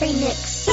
Phoenix.